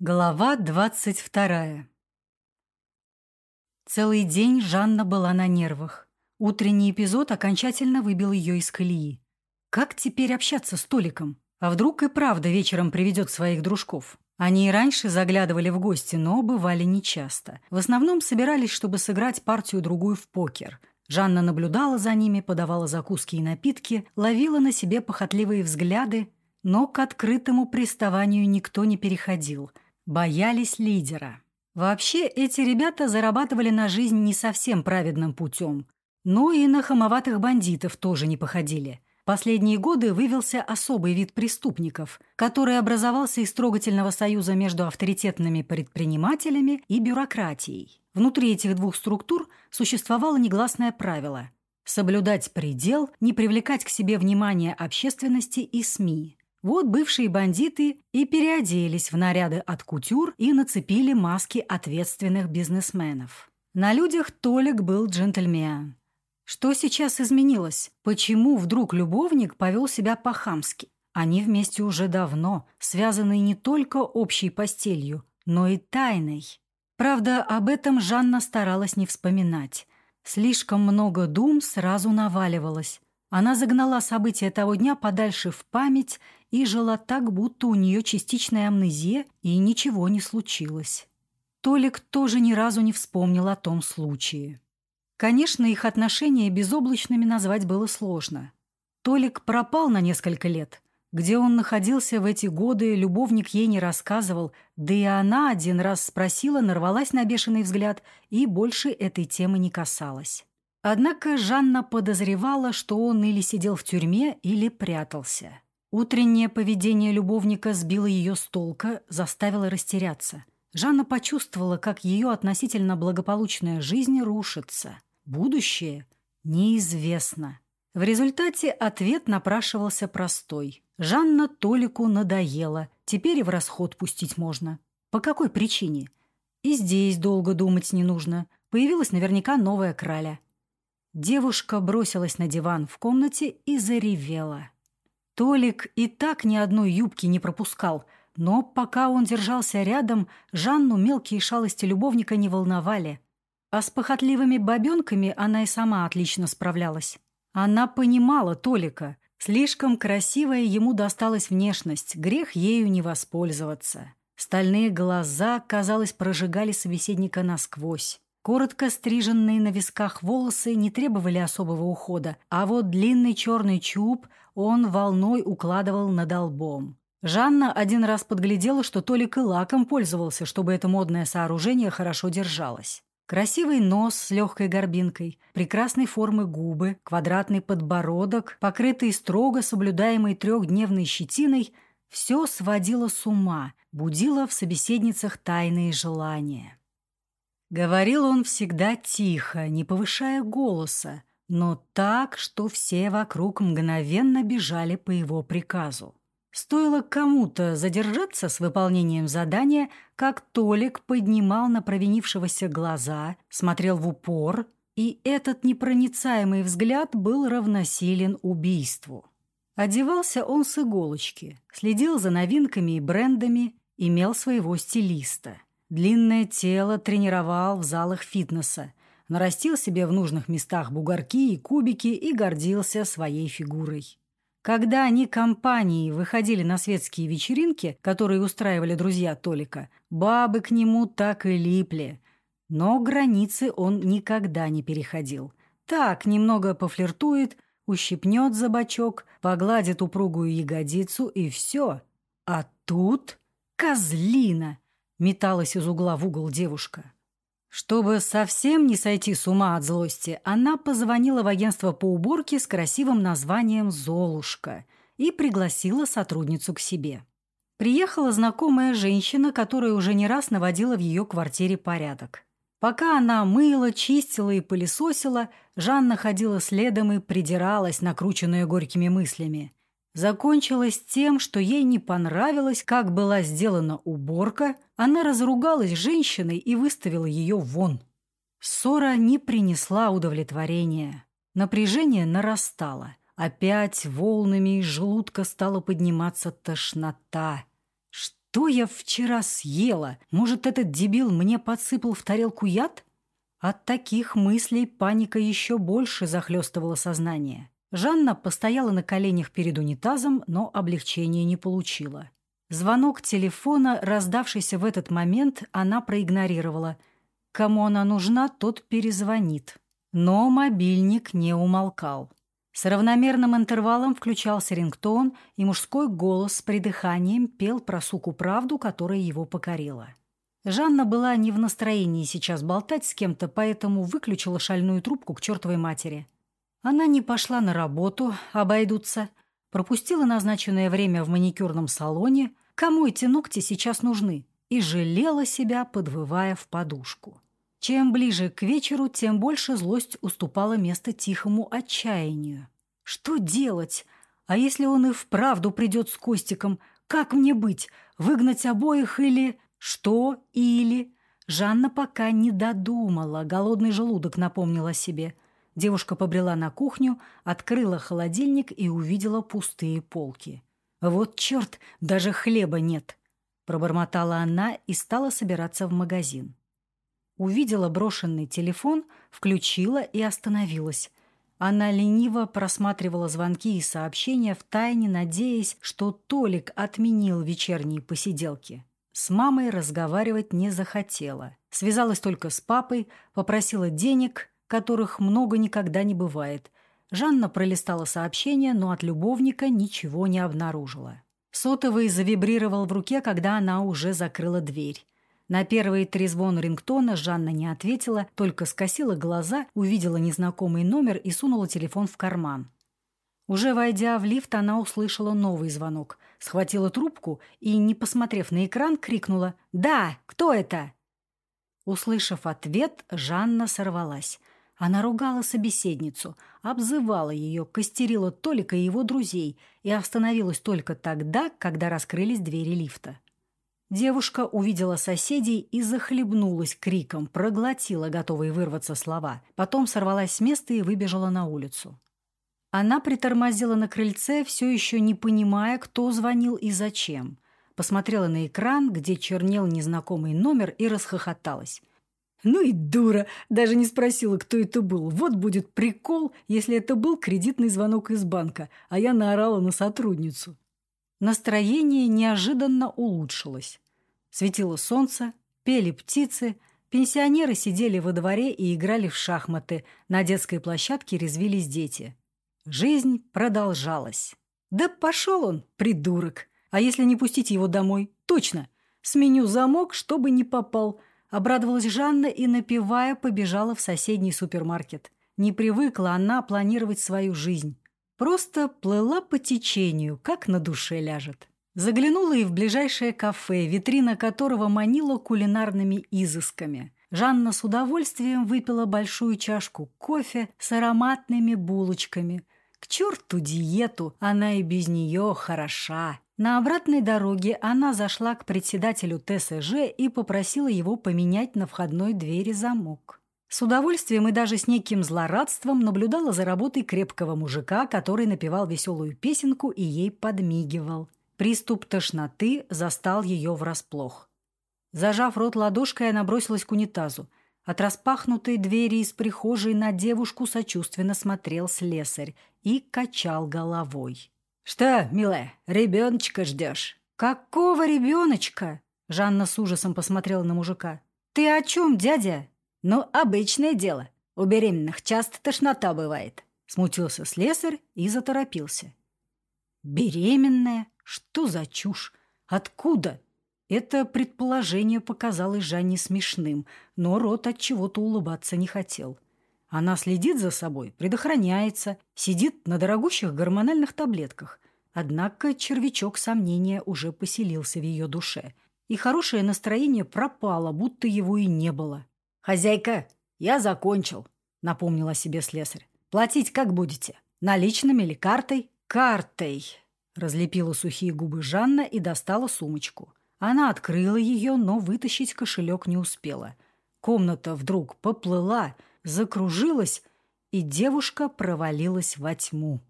Глава двадцать вторая Целый день Жанна была на нервах. Утренний эпизод окончательно выбил ее из колеи. Как теперь общаться с Толиком? А вдруг и правда вечером приведет своих дружков? Они и раньше заглядывали в гости, но бывали нечасто. В основном собирались, чтобы сыграть партию-другую в покер. Жанна наблюдала за ними, подавала закуски и напитки, ловила на себе похотливые взгляды, но к открытому приставанию никто не переходил – Боялись лидера. Вообще, эти ребята зарабатывали на жизнь не совсем праведным путем. Но и на хамоватых бандитов тоже не походили. Последние годы вывелся особый вид преступников, который образовался из трогательного союза между авторитетными предпринимателями и бюрократией. Внутри этих двух структур существовало негласное правило – соблюдать предел, не привлекать к себе внимание общественности и СМИ – вот бывшие бандиты и переоделись в наряды от кутюр и нацепили маски ответственных бизнесменов. На людях Толик был джентльмен. Что сейчас изменилось? Почему вдруг любовник повел себя по-хамски? Они вместе уже давно, связаны не только общей постелью, но и тайной. Правда, об этом Жанна старалась не вспоминать. Слишком много дум сразу наваливалось. Она загнала события того дня подальше в память и жила так, будто у нее частичная амнезия, и ничего не случилось. Толик тоже ни разу не вспомнил о том случае. Конечно, их отношения безоблачными назвать было сложно. Толик пропал на несколько лет. Где он находился в эти годы, любовник ей не рассказывал, да и она один раз спросила, нарвалась на бешеный взгляд и больше этой темы не касалась. Однако Жанна подозревала, что он или сидел в тюрьме, или прятался. Утреннее поведение любовника сбило ее с толка, заставило растеряться. Жанна почувствовала, как ее относительно благополучная жизнь рушится. Будущее неизвестно. В результате ответ напрашивался простой. Жанна Толику надоела, теперь и в расход пустить можно. По какой причине? И здесь долго думать не нужно. Появилась наверняка новая краля. Девушка бросилась на диван в комнате и заревела. Толик и так ни одной юбки не пропускал, но пока он держался рядом, Жанну мелкие шалости любовника не волновали. А с похотливыми бабенками она и сама отлично справлялась. Она понимала Толика. Слишком красивая ему досталась внешность, грех ею не воспользоваться. Стальные глаза, казалось, прожигали собеседника насквозь. Коротко стриженные на висках волосы не требовали особого ухода, а вот длинный черный чуб он волной укладывал над лбом. Жанна один раз подглядела, что Толик и лаком пользовался, чтобы это модное сооружение хорошо держалось. Красивый нос с легкой горбинкой, прекрасной формы губы, квадратный подбородок, покрытый строго соблюдаемой трехдневной щетиной – все сводило с ума, будило в собеседницах тайные желания. Говорил он всегда тихо, не повышая голоса, но так, что все вокруг мгновенно бежали по его приказу. Стоило кому-то задержаться с выполнением задания, как Толик поднимал на провинившегося глаза, смотрел в упор, и этот непроницаемый взгляд был равносилен убийству. Одевался он с иголочки, следил за новинками и брендами, имел своего стилиста. Длинное тело тренировал в залах фитнеса, нарастил себе в нужных местах бугорки и кубики и гордился своей фигурой. Когда они компанией выходили на светские вечеринки, которые устраивали друзья Толика, бабы к нему так и липли. Но границы он никогда не переходил. Так, немного пофлиртует, ущипнет за бочок, погладит упругую ягодицу и все. А тут козлина — металась из угла в угол девушка. Чтобы совсем не сойти с ума от злости, она позвонила в агентство по уборке с красивым названием «Золушка» и пригласила сотрудницу к себе. Приехала знакомая женщина, которая уже не раз наводила в ее квартире порядок. Пока она мыла, чистила и пылесосила, Жанна ходила следом и придиралась, накрученная горькими мыслями закончилось тем, что ей не понравилось, как была сделана уборка, она разругалась с женщиной и выставила ее вон. Ссора не принесла удовлетворения. Напряжение нарастало. Опять волнами из желудка стала подниматься тошнота. Что я вчера съела? Может, этот дебил мне подсыпал в тарелку яд? От таких мыслей паника еще больше захлестывала сознание. Жанна постояла на коленях перед унитазом, но облегчения не получила. Звонок телефона, раздавшийся в этот момент, она проигнорировала. Кому она нужна, тот перезвонит. Но мобильник не умолкал. С равномерным интервалом включался рингтон, и мужской голос с придыханием пел про суку правду, которая его покорила. Жанна была не в настроении сейчас болтать с кем-то, поэтому выключила шальную трубку к чертовой матери. Она не пошла на работу, обойдутся, пропустила назначенное время в маникюрном салоне, кому эти ногти сейчас нужны, и жалела себя, подвывая в подушку. Чем ближе к вечеру, тем больше злость уступала место тихому отчаянию. Что делать? А если он и вправду придет с Костиком, как мне быть? Выгнать обоих или... Что или... Жанна пока не додумала, голодный желудок напомнил о себе. Девушка побрела на кухню, открыла холодильник и увидела пустые полки. «Вот черт, даже хлеба нет!» Пробормотала она и стала собираться в магазин. Увидела брошенный телефон, включила и остановилась. Она лениво просматривала звонки и сообщения, втайне надеясь, что Толик отменил вечерние посиделки. С мамой разговаривать не захотела. Связалась только с папой, попросила денег, которых много никогда не бывает. Жанна пролистала сообщение, но от любовника ничего не обнаружила. Сотовый завибрировал в руке, когда она уже закрыла дверь. На первый трезвон рингтона Жанна не ответила, только скосила глаза, увидела незнакомый номер и сунула телефон в карман. Уже войдя в лифт, она услышала новый звонок. Схватила трубку и, не посмотрев на экран, крикнула «Да, кто это?» Услышав ответ, Жанна сорвалась. Она ругала собеседницу, обзывала ее, костерила Толика и его друзей и остановилась только тогда, когда раскрылись двери лифта. Девушка увидела соседей и захлебнулась криком, проглотила готовые вырваться слова, потом сорвалась с места и выбежала на улицу. Она притормозила на крыльце, все еще не понимая, кто звонил и зачем. Посмотрела на экран, где чернел незнакомый номер, и расхохоталась. Ну и дура, даже не спросила, кто это был. Вот будет прикол, если это был кредитный звонок из банка, а я наорала на сотрудницу. Настроение неожиданно улучшилось. Светило солнце, пели птицы, пенсионеры сидели во дворе и играли в шахматы, на детской площадке резвились дети. Жизнь продолжалась. Да пошел он, придурок. А если не пустить его домой? Точно. Сменю замок, чтобы не попал. Обрадовалась Жанна и, напевая, побежала в соседний супермаркет. Не привыкла она планировать свою жизнь. Просто плыла по течению, как на душе ляжет. Заглянула и в ближайшее кафе, витрина которого манила кулинарными изысками. Жанна с удовольствием выпила большую чашку кофе с ароматными булочками – к черту диету, она и без нее хороша. На обратной дороге она зашла к председателю ТСЖ и попросила его поменять на входной двери замок. С удовольствием и даже с неким злорадством наблюдала за работой крепкого мужика, который напевал веселую песенку и ей подмигивал. Приступ тошноты застал ее врасплох. Зажав рот ладошкой, она бросилась к унитазу. От распахнутой двери из прихожей на девушку сочувственно смотрел слесарь и качал головой. «Что, милая, ребеночка ждешь?» «Какого ребеночка?» Жанна с ужасом посмотрела на мужика. «Ты о чем, дядя?» «Ну, обычное дело. У беременных часто тошнота бывает», — смутился слесарь и заторопился. «Беременная? Что за чушь? Откуда?» Это предположение показалось Жанне смешным, но рот от чего-то улыбаться не хотел. Она следит за собой, предохраняется, сидит на дорогущих гормональных таблетках. Однако червячок сомнения уже поселился в ее душе, и хорошее настроение пропало, будто его и не было. «Хозяйка, я закончил», — напомнил о себе слесарь. «Платить как будете? Наличными или картой?» «Картой», — разлепила сухие губы Жанна и достала сумочку. Она открыла ее, но вытащить кошелек не успела. Комната вдруг поплыла, закружилась, и девушка провалилась во тьму.